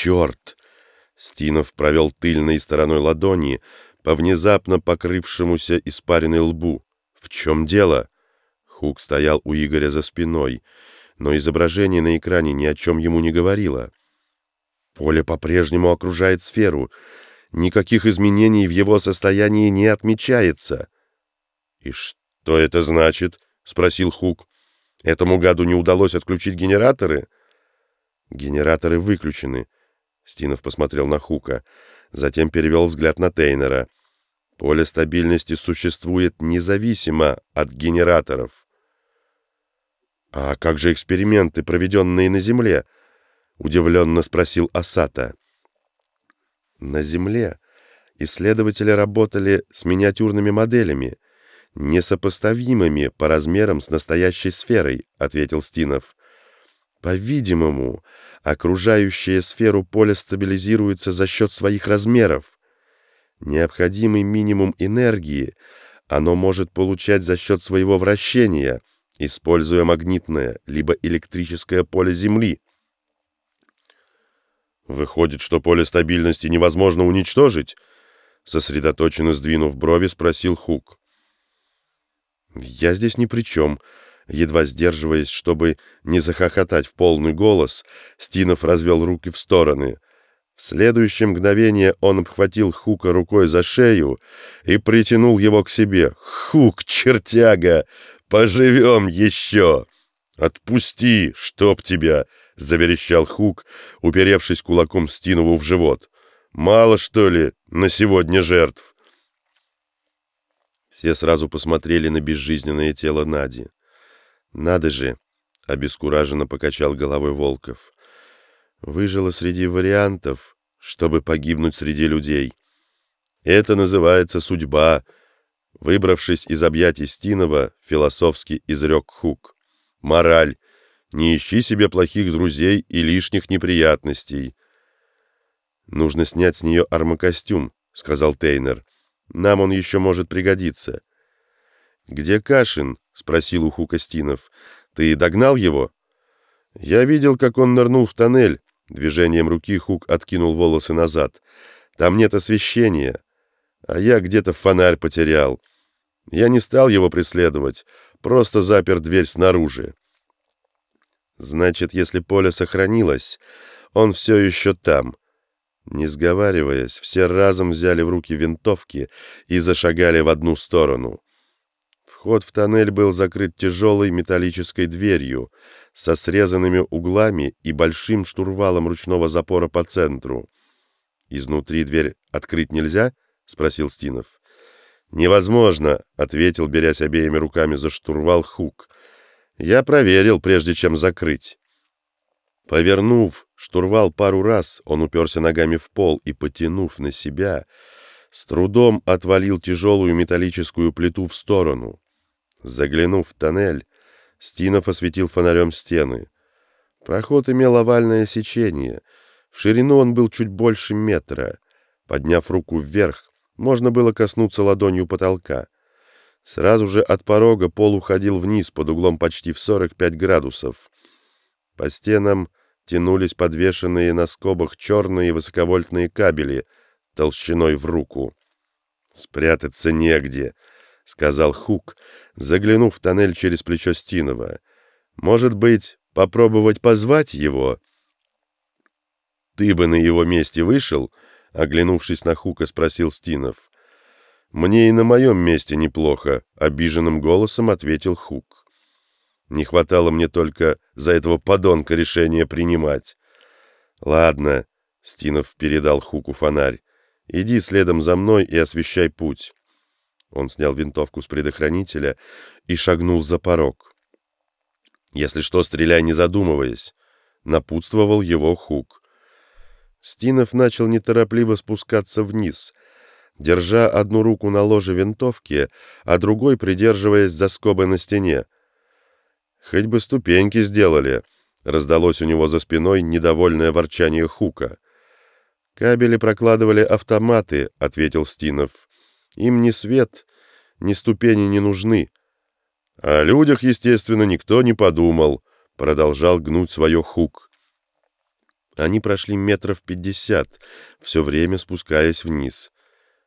черт!» Стинов провел тыльной стороной ладони по внезапно покрывшемуся испаренной лбу. «В чем дело?» Хук стоял у Игоря за спиной, но изображение на экране ни о чем ему не говорило. Поле по-прежнему окружает сферу. Никаких изменений в его состоянии не отмечается. «И что это значит?» — спросил Хук. «Этому гаду не удалось отключить генераторы?» «Генераторы выключены», — Стинов посмотрел на Хука, затем перевел взгляд на Тейнера. «Поле стабильности существует независимо от генераторов». «А как же эксперименты, проведенные на Земле?» — удивленно спросил Асата. «На Земле исследователи работали с миниатюрными моделями, несопоставимыми по размерам с настоящей сферой», — ответил Стинов. «По-видимому, окружающая сферу поле стабилизируется за счет своих размеров. Необходимый минимум энергии оно может получать за счет своего вращения — используя магнитное либо электрическое поле Земли. Выходит, что поле стабильности невозможно уничтожить? Сосредоточенно сдвинув брови, спросил Хук. Я здесь ни при чем. Едва сдерживаясь, чтобы не захохотать в полный голос, Стинов развел руки в стороны. В следующее мгновение он обхватил Хука рукой за шею и притянул его к себе. «Хук, чертяга!» Поживем еще!» «Отпусти, чтоб тебя!» — заверещал Хук, уперевшись кулаком Стинову в живот. «Мало, что ли, на сегодня жертв?» Все сразу посмотрели на безжизненное тело Нади. «Надо же!» — обескураженно покачал головой Волков. «Выжила среди вариантов, чтобы погибнуть среди людей. Это называется судьба!» Выбравшись из объятий Стинова, философски изрек Хук. «Мораль. Не ищи себе плохих друзей и лишних неприятностей». «Нужно снять с нее армокостюм», — сказал Тейнер. «Нам он еще может пригодиться». «Где Кашин?» — спросил у Хука Стинов. «Ты догнал его?» «Я видел, как он нырнул в тоннель». Движением руки Хук откинул волосы назад. «Там нет освещения, а я где-то фонарь потерял. Я не стал его преследовать, просто запер дверь снаружи. Значит, если поле сохранилось, он все еще там. Не сговариваясь, все разом взяли в руки винтовки и зашагали в одну сторону. Вход в тоннель был закрыт тяжелой металлической дверью со срезанными углами и большим штурвалом ручного запора по центру. «Изнутри дверь открыть нельзя?» — спросил Стинов. «Невозможно», — ответил, берясь обеими руками за штурвал Хук. «Я проверил, прежде чем закрыть». Повернув штурвал пару раз, он уперся ногами в пол и, потянув на себя, с трудом отвалил тяжелую металлическую плиту в сторону. Заглянув в тоннель, Стинов осветил фонарем стены. Проход имел овальное сечение. В ширину он был чуть больше метра. Подняв руку вверх, можно было коснуться ладонью потолка. Сразу же от порога пол уходил вниз под углом почти в 45 градусов. По стенам тянулись подвешенные на скобах черные высоковольтные кабели толщиной в руку. «Спрятаться негде», — сказал Хук, заглянув в тоннель через плечо Стинова. «Может быть, попробовать позвать его?» «Ты бы на его месте вышел?» — оглянувшись на Хука, спросил Стинов. «Мне и на моем месте неплохо», — обиженным голосом ответил Хук. «Не хватало мне только за этого подонка решения принимать». «Ладно», — Стинов передал Хуку фонарь, — «иди следом за мной и освещай путь». Он снял винтовку с предохранителя и шагнул за порог. «Если что, стреляй, не задумываясь», — напутствовал его Хук. Стинов начал неторопливо спускаться вниз, держа одну руку на ложе винтовки, а другой придерживаясь за скобы на стене. «Хоть бы ступеньки сделали», — раздалось у него за спиной недовольное ворчание Хука. «Кабели прокладывали автоматы», — ответил Стинов. «Им ни свет, ни ступени не нужны». «О людях, естественно, никто не подумал», — продолжал гнуть свое Хук. Они прошли метров пятьдесят, все время спускаясь вниз.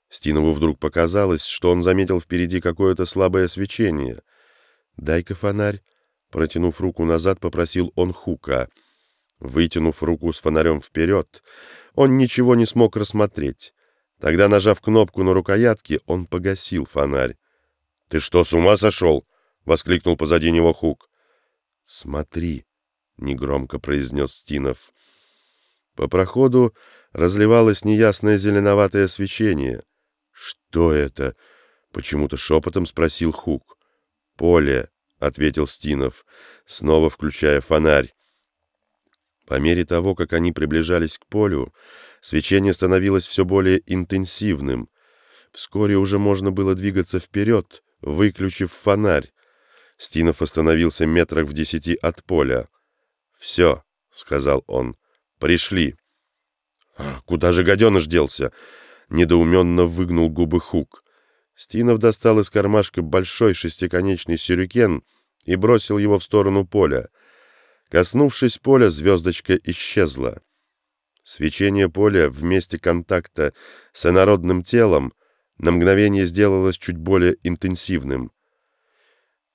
Стинову вдруг показалось, что он заметил впереди какое-то слабое свечение. «Дай-ка фонарь», — протянув руку назад, попросил он Хука. Вытянув руку с фонарем вперед, он ничего не смог рассмотреть. Тогда, нажав кнопку на рукоятке, он погасил фонарь. «Ты что, с ума сошел?» — воскликнул позади него Хук. «Смотри», — негромко произнес Стинов. По проходу разливалось неясное зеленоватое свечение. «Что это?» — почему-то шепотом спросил Хук. «Поле», — ответил Стинов, снова включая фонарь. По мере того, как они приближались к полю, свечение становилось все более интенсивным. Вскоре уже можно было двигаться вперед, выключив фонарь. Стинов остановился метрах в десяти от поля. «Все», — сказал он, — «пришли». «А «Куда же гаденыш делся?» — недоуменно выгнул губы Хук. Стинов достал из кармашка большой шестиконечный сюрюкен и бросил его в сторону поля. Коснувшись поля, звездочка исчезла. Свечение поля в месте контакта с инородным телом на мгновение сделалось чуть более интенсивным.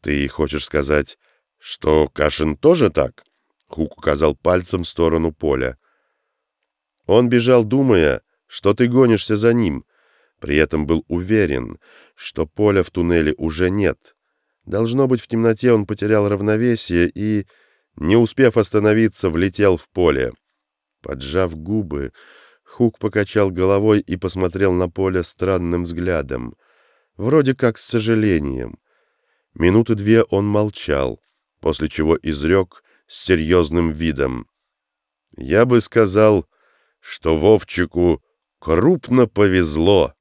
«Ты хочешь сказать, что Кашин тоже так?» Хук указал пальцем в сторону поля. Он бежал, думая, что ты гонишься за ним, при этом был уверен, что поля в туннеле уже нет. Должно быть, в темноте он потерял равновесие и не успев остановиться, влетел в поле. Поджав губы, Хук покачал головой и посмотрел на поле странным взглядом, вроде как с сожалением. Минуты две он молчал, после чего изрек с серьезным видом. «Я бы сказал, что Вовчику крупно повезло».